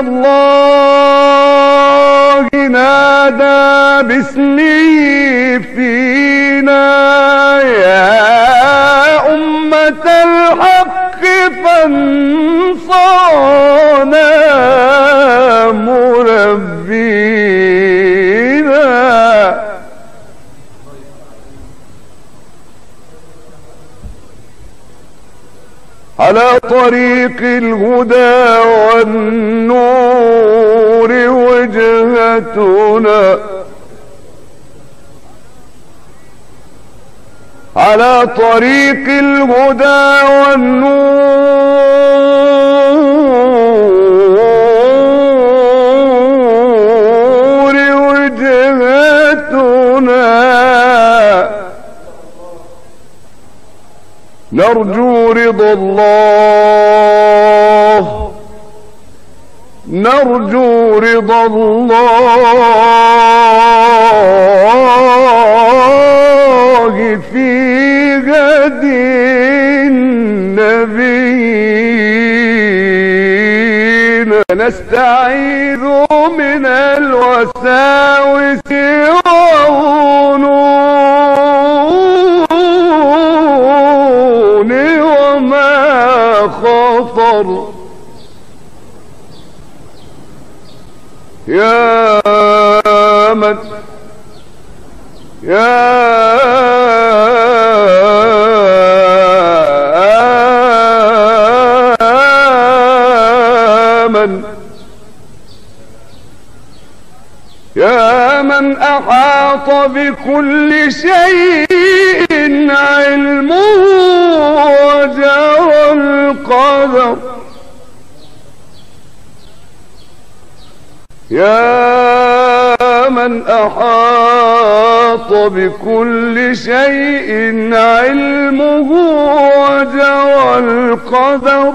الله نادى باسمي فينا يا أمة الحق فانصانا مربينا. على طريق الهدى والنور وجهتنا على طريق الهدى والنور. وجهتنا نرجو رضا الله نرجو رضا الله في غد النبيين. نستعيذ من الوساوس والظنون وما خطر يا من يا من يا من أحاط بكل شيء علمه وجرى القدر. يا من أحاط بكل شيء علمه وجرى القدر.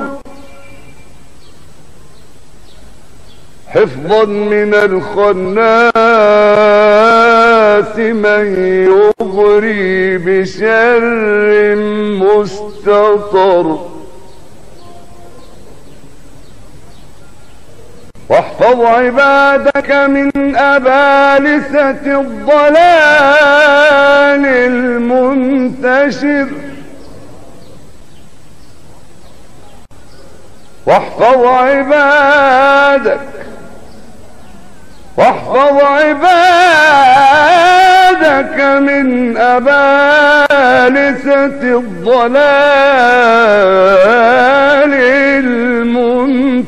حفظا من الخناس من يغري بشر مستطر. واحفظ عبادك من أبالسة الضلال المنتشر. واحفظ عبادك واحفظ عبادك من أبالسة الضلال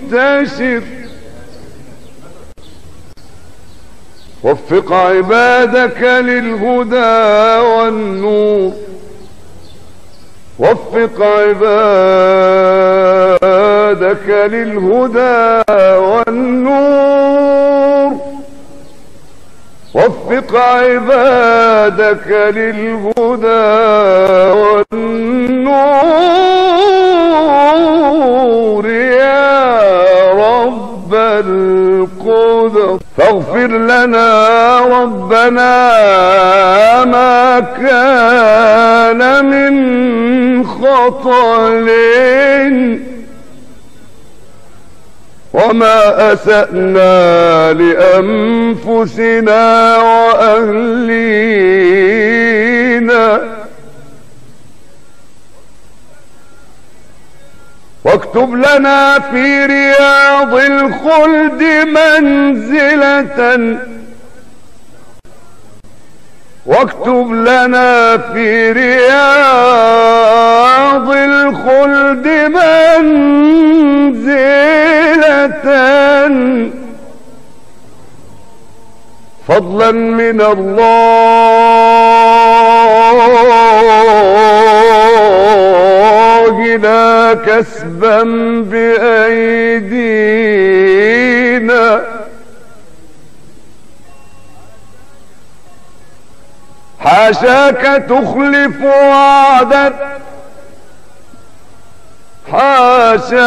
المنتشر. وفق عبادك للهدى والنور. وفق عبادك للهدى والنور. وفق عبادك للهدى والنور. ربنا ما كان من خطل. وما أسأنا لأنفسنا وأهلينا. واكتب لنا في رياض الخلد منزلة. واكتب لنا في رياض الخلد منزلة. فضلا من الله لا كسبا بأيدينا حاشاك تخلف وعدا. حاشاك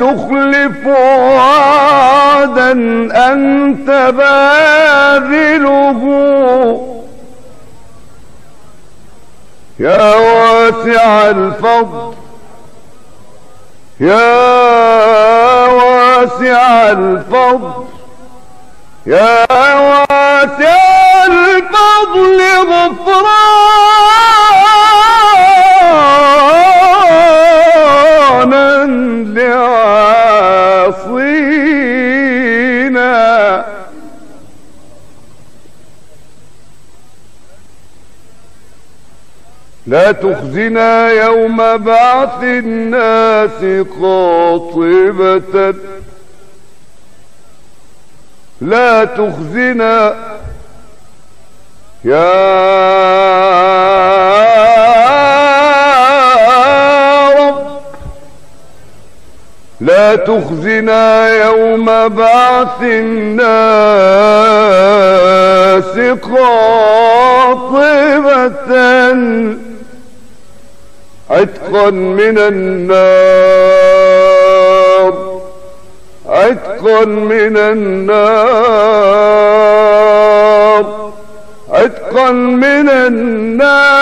تخلف وعدا. أنت باذله. يا واسع الفضل. يا واسع الفضل. يا واسع الفضل غفرانا لعاصينا. لا تخزنا يوم بعث الناس قاطبة لا تخزنا يا رب لا تخزنا يوم بعث الناس قاطبة عتقا من النار عتقا من النار. من النار.